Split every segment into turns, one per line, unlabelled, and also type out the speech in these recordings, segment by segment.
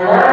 Allah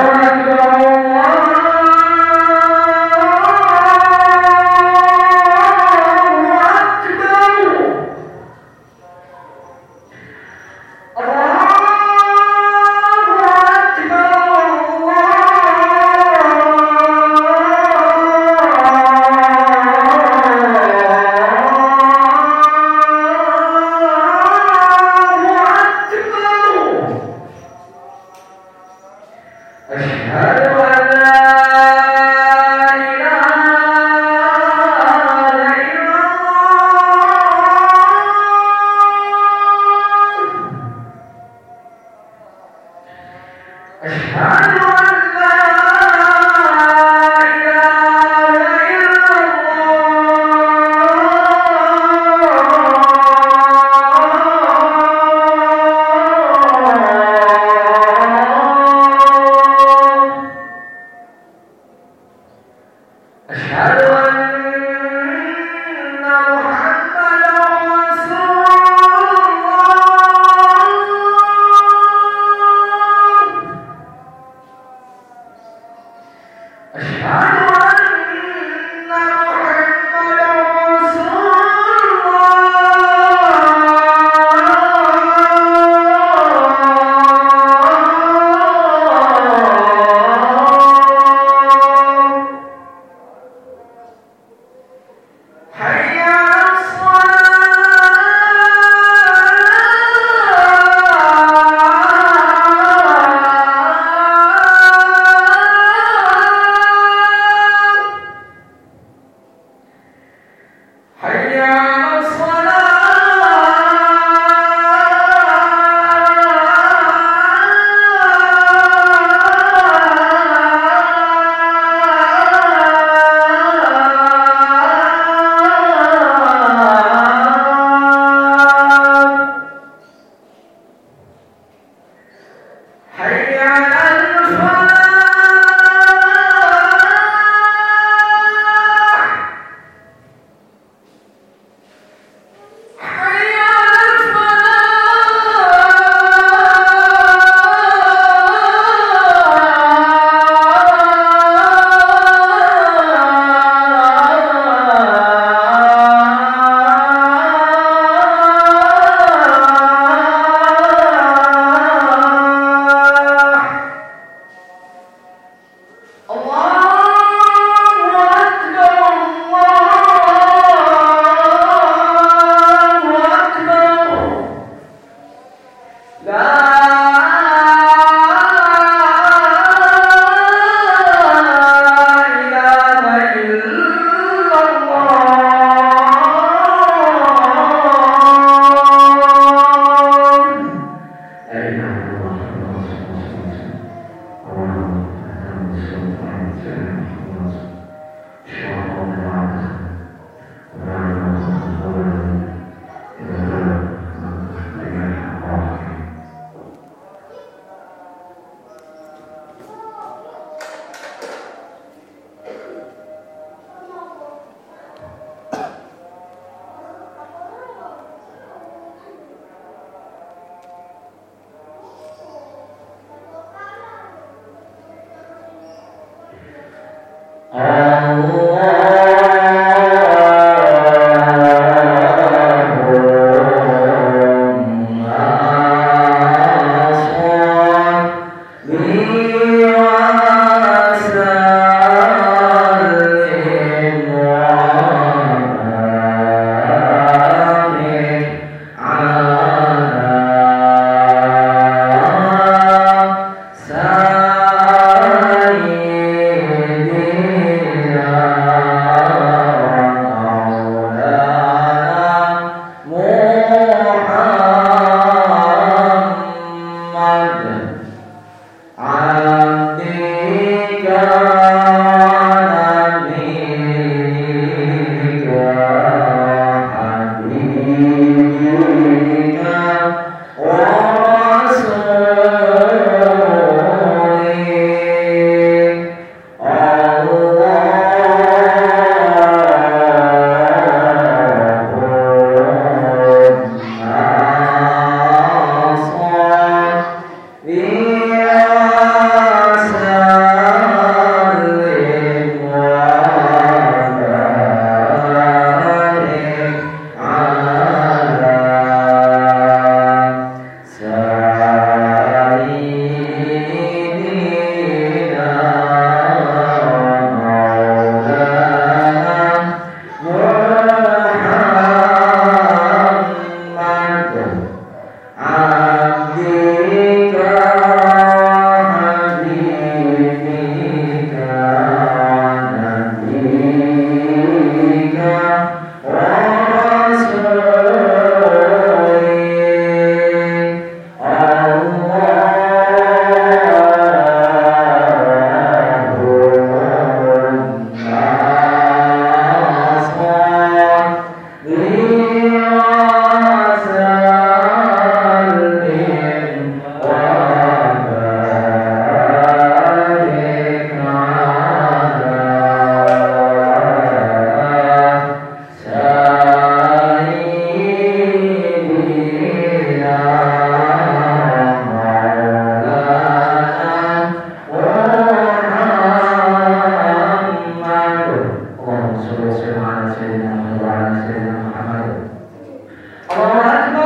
Allahumma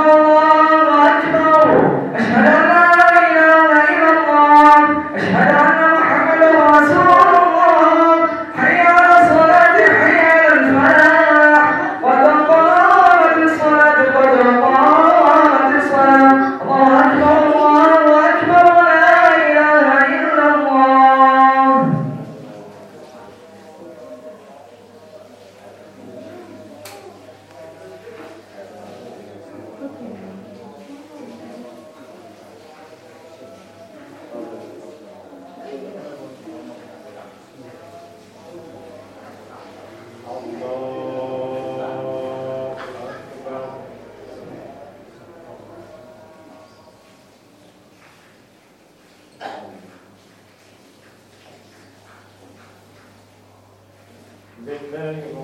Amen.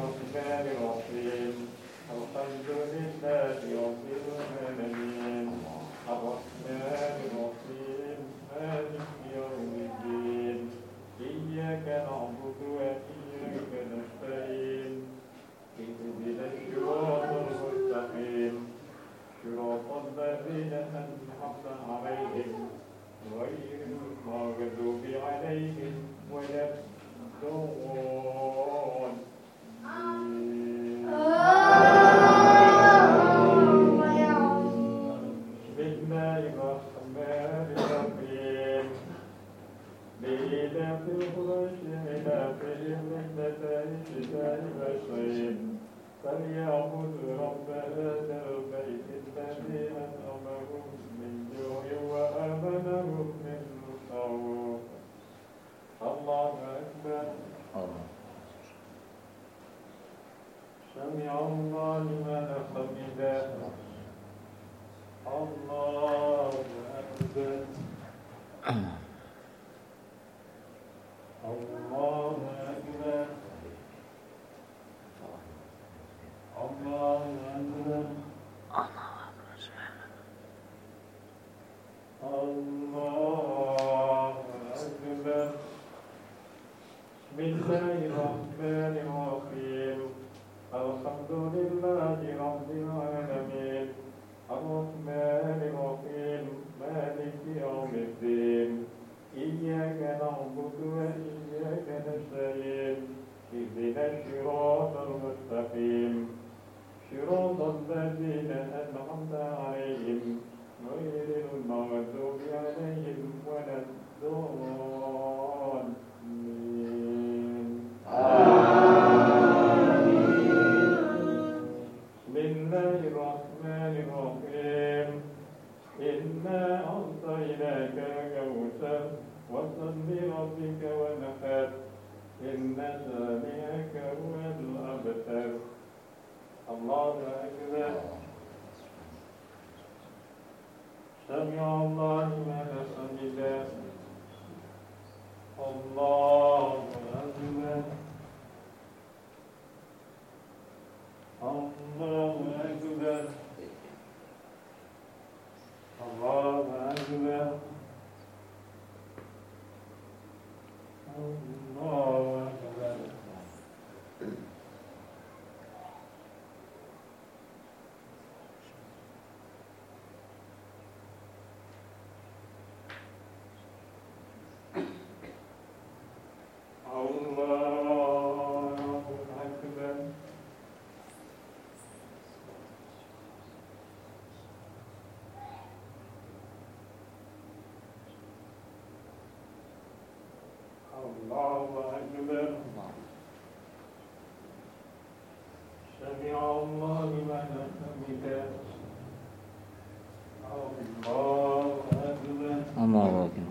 فليعبد رب هذا البيت الذي من جوع وآمنهم من طاعون الله أكبر سمع الله لمن حمده الله أكبر وصل لربك ونفر إن شانئك هو الأبتر. الله أكبر. سمع الله لمن حمده. الله أكبر. الله
まあ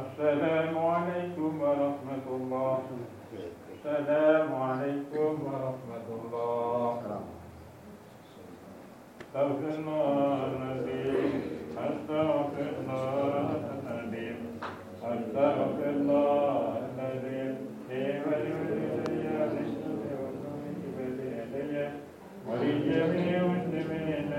السلام عليكم ورحمة الله. السلام عليكم ورحمة الله. استغفر الله العظيم استغفر الله النبي. استغفر الله العظيم لي ولولي ولجميع المسلمين